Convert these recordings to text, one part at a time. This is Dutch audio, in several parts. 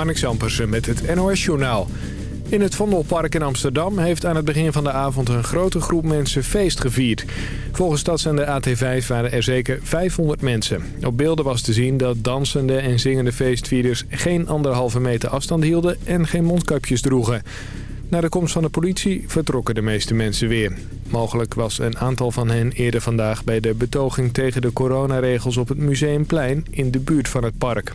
Marnik Zampersen met het NOS-journaal. In het Vondelpark in Amsterdam heeft aan het begin van de avond een grote groep mensen feest gevierd. Volgens de AT5 waren er zeker 500 mensen. Op beelden was te zien dat dansende en zingende feestvierders geen anderhalve meter afstand hielden en geen mondkapjes droegen. Na de komst van de politie vertrokken de meeste mensen weer. Mogelijk was een aantal van hen eerder vandaag bij de betoging tegen de coronaregels op het Museumplein in de buurt van het park.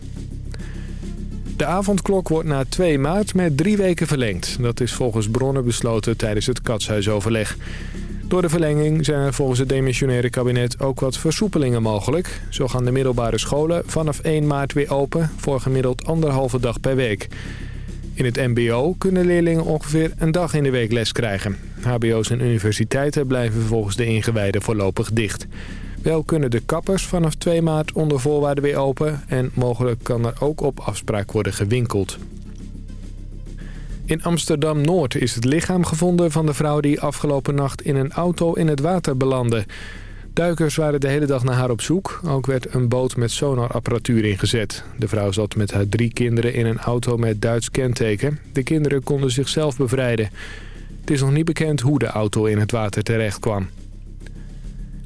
De avondklok wordt na 2 maart met drie weken verlengd. Dat is volgens bronnen besloten tijdens het katshuisoverleg. Door de verlenging zijn er volgens het demissionaire kabinet ook wat versoepelingen mogelijk. Zo gaan de middelbare scholen vanaf 1 maart weer open voor gemiddeld anderhalve dag per week. In het mbo kunnen leerlingen ongeveer een dag in de week les krijgen. hbo's en universiteiten blijven volgens de ingewijden voorlopig dicht. Wel kunnen de kappers vanaf 2 maart onder voorwaarden weer open... en mogelijk kan er ook op afspraak worden gewinkeld. In Amsterdam-Noord is het lichaam gevonden van de vrouw die afgelopen nacht in een auto in het water belandde. Duikers waren de hele dag naar haar op zoek. Ook werd een boot met sonarapparatuur ingezet. De vrouw zat met haar drie kinderen in een auto met Duits kenteken. De kinderen konden zichzelf bevrijden. Het is nog niet bekend hoe de auto in het water terecht kwam.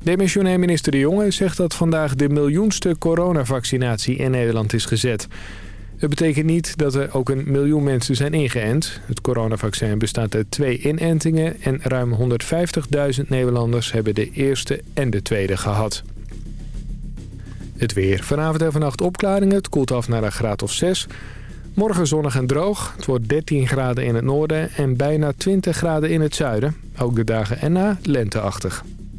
Demissionair minister De Jonge zegt dat vandaag de miljoenste coronavaccinatie in Nederland is gezet. Het betekent niet dat er ook een miljoen mensen zijn ingeënt. Het coronavaccin bestaat uit twee inentingen en ruim 150.000 Nederlanders hebben de eerste en de tweede gehad. Het weer. Vanavond en vannacht opklaringen. Het koelt af naar een graad of 6. Morgen zonnig en droog. Het wordt 13 graden in het noorden en bijna 20 graden in het zuiden. Ook de dagen erna lenteachtig.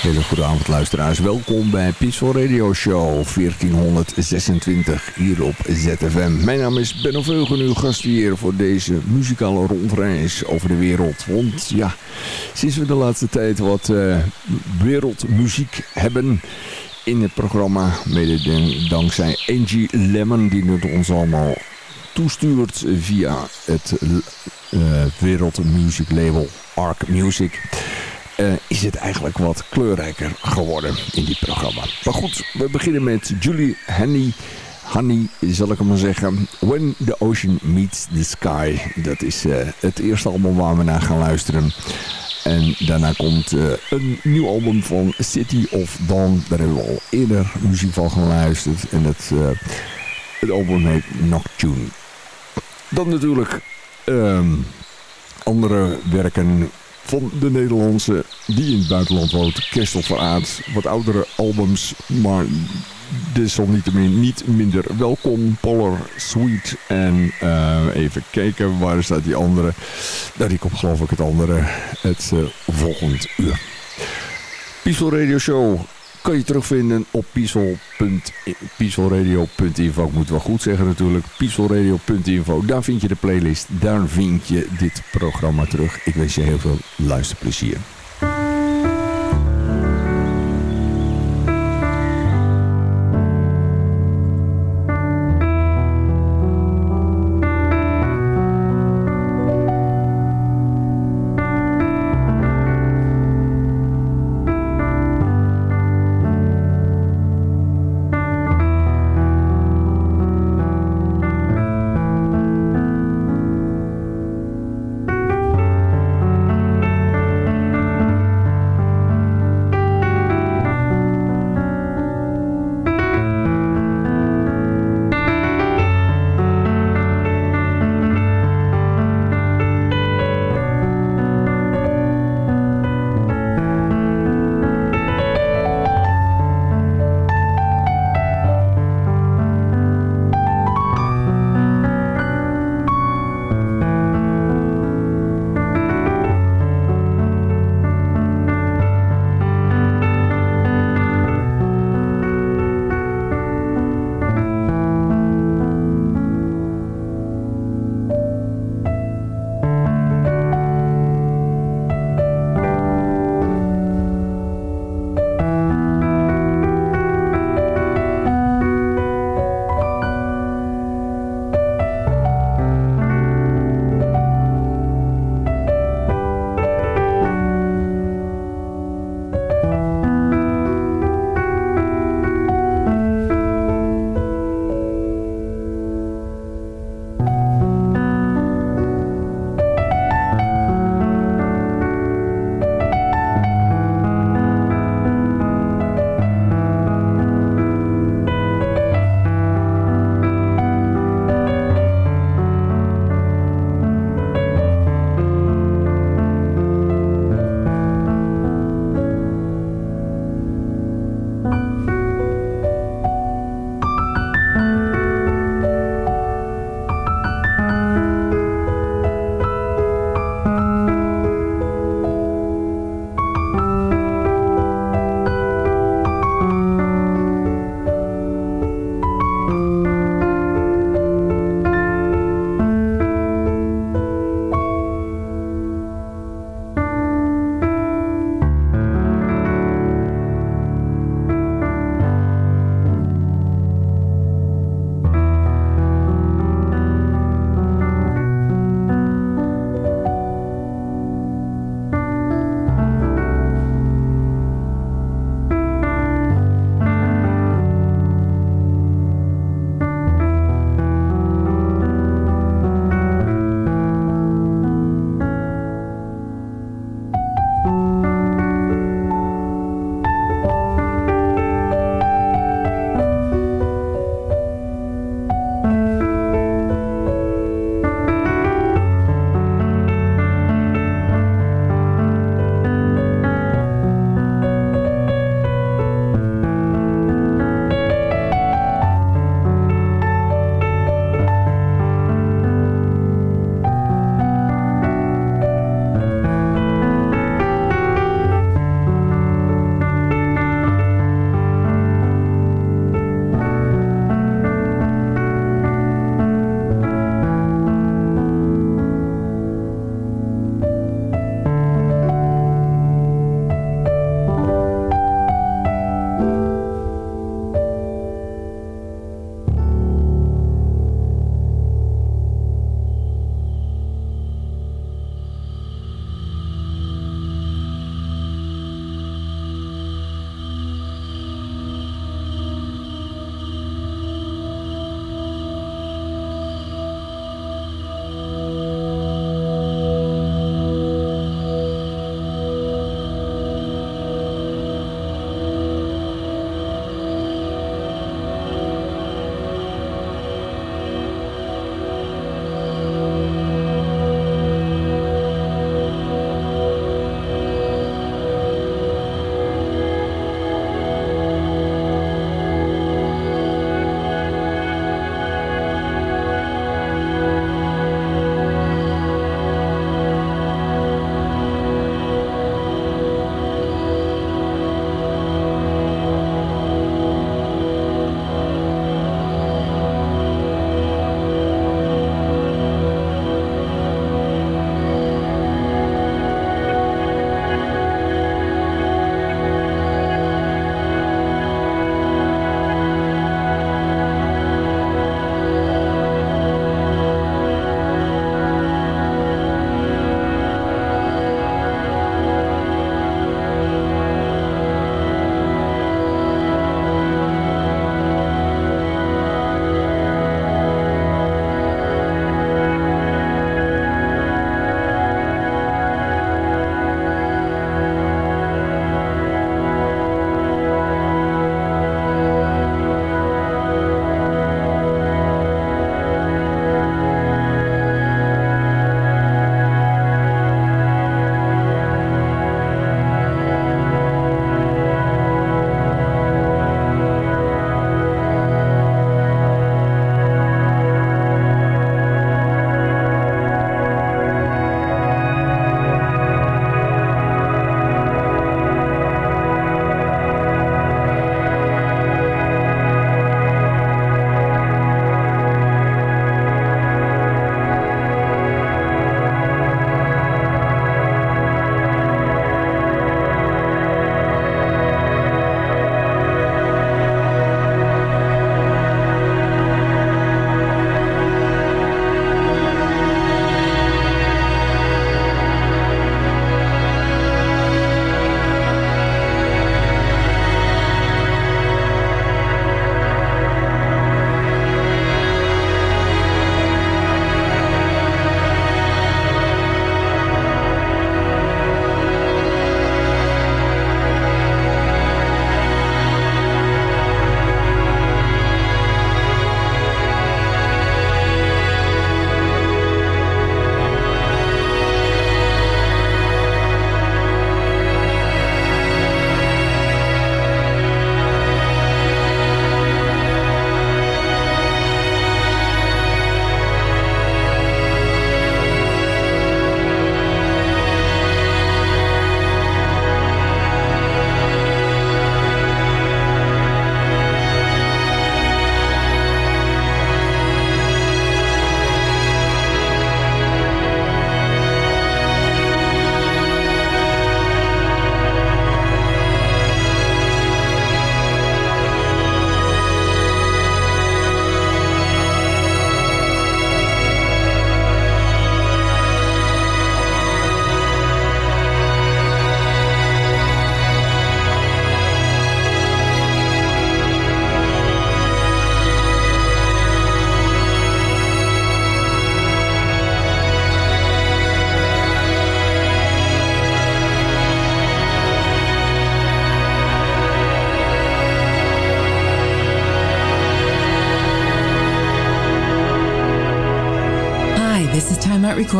Hele goede avond luisteraars. Welkom bij Peaceful Radio Show 1426 hier op ZFM. Mijn naam is Benno Veugen, uw hier voor deze muzikale rondreis over de wereld. Want ja, sinds we de laatste tijd wat uh, wereldmuziek hebben in het programma, mede dankzij Angie Lemon die het ons allemaal toestuurt via het uh, wereldmuziek label Arc Music... Uh, is het eigenlijk wat kleurrijker geworden in dit programma. Maar goed, we beginnen met Julie Honey. Honey, zal ik maar zeggen. When the Ocean Meets the Sky. Dat is uh, het eerste album waar we naar gaan luisteren. En daarna komt uh, een nieuw album van City of Dawn. Daar hebben we al eerder muziek van geluisterd. En het, het album heet Noctune. Dan natuurlijk um, andere werken van de Nederlandse die in het buitenland woont. Kerstel Aard. Wat oudere albums, maar desalniettemin niet minder welkom. Polar Sweet. En uh, even kijken, waar staat die andere? Daar komt geloof ik het andere het uh, volgend uur. Peaceful Radio Show kan je terugvinden op peacefulradio.info. Ik moet wel goed zeggen natuurlijk. peacefulradio.info. Daar vind je de playlist. Daar vind je dit programma terug. Ik wens je heel veel luisterplezier.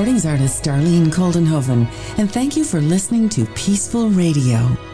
Recordings artist Darlene Koldenhoven, and thank you for listening to Peaceful Radio.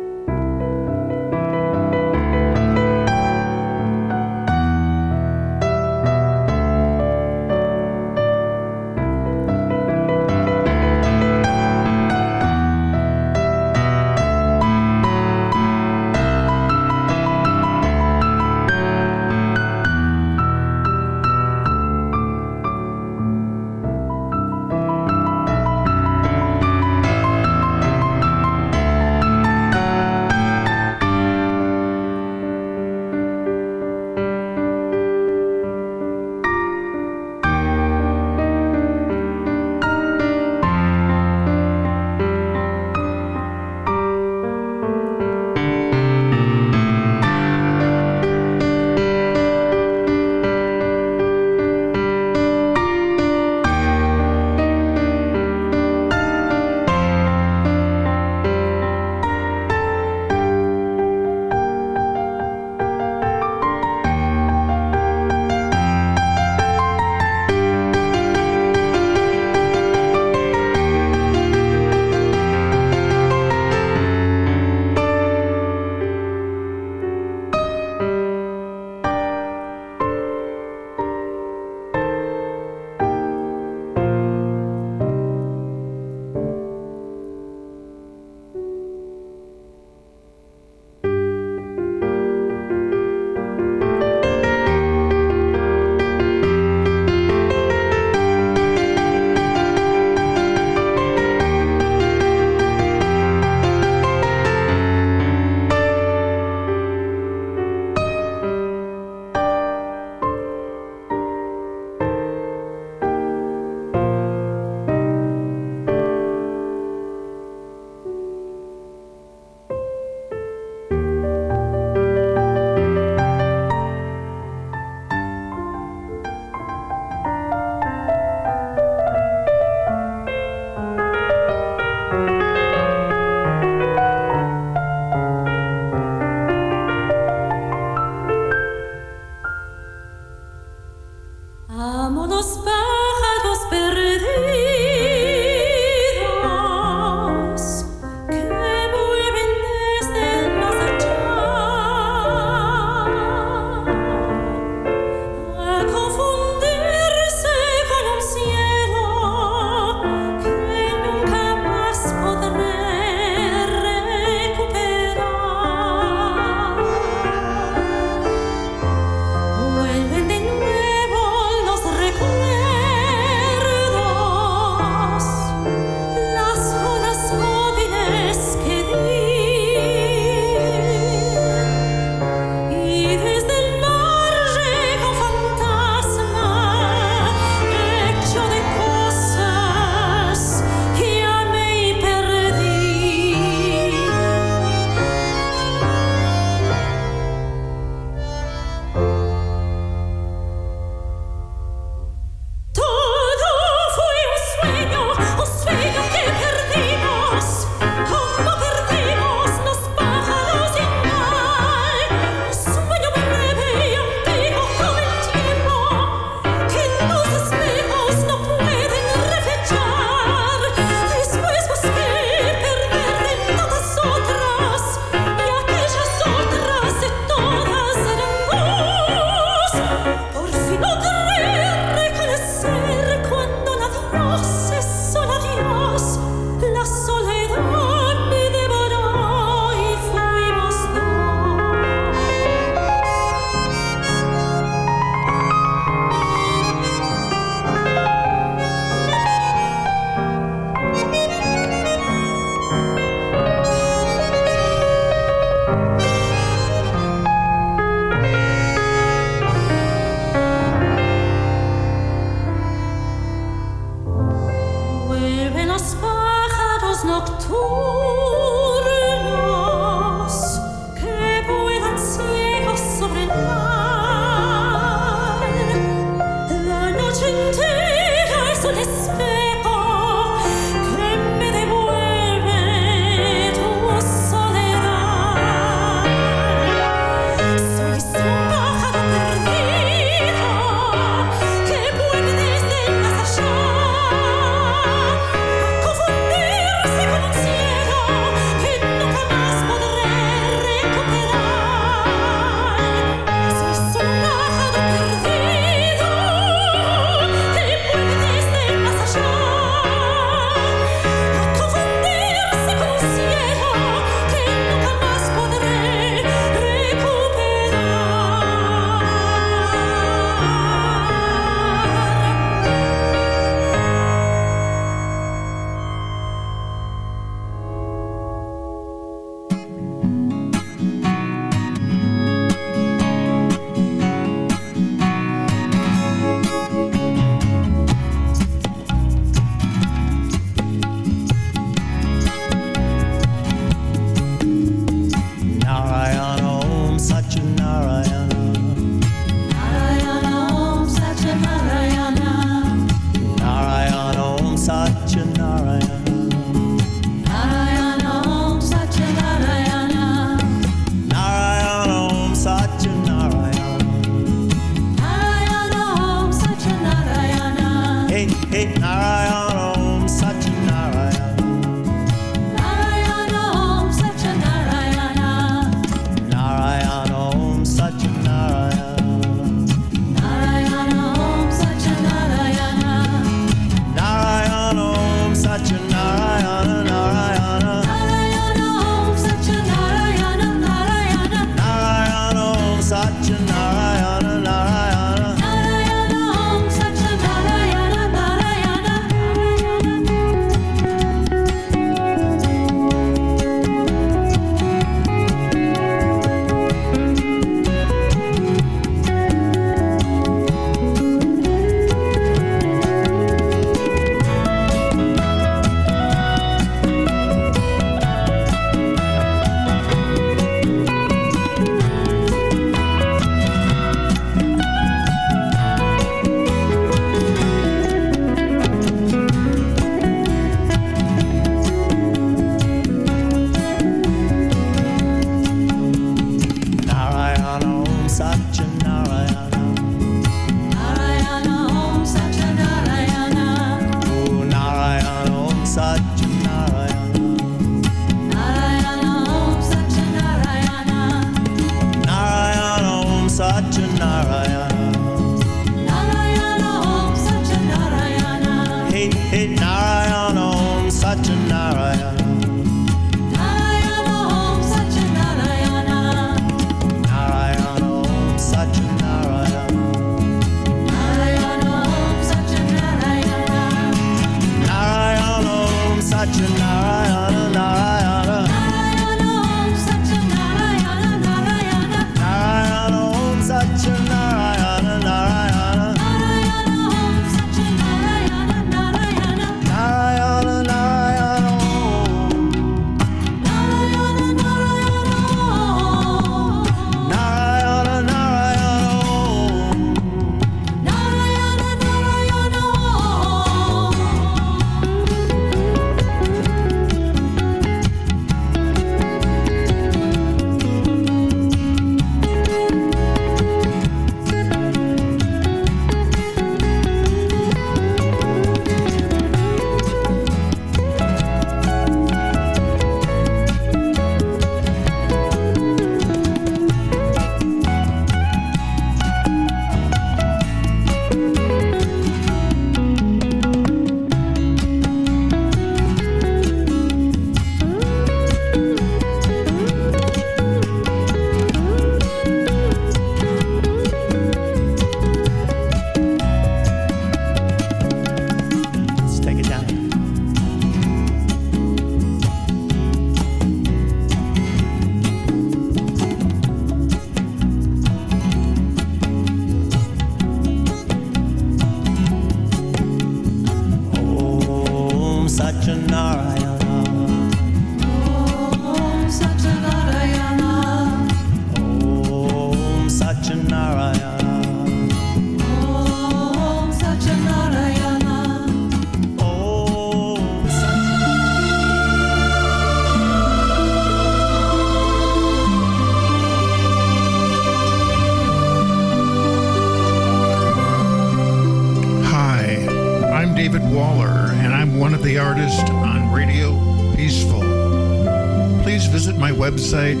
Website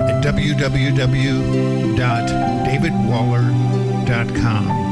at www.davidwaller.com.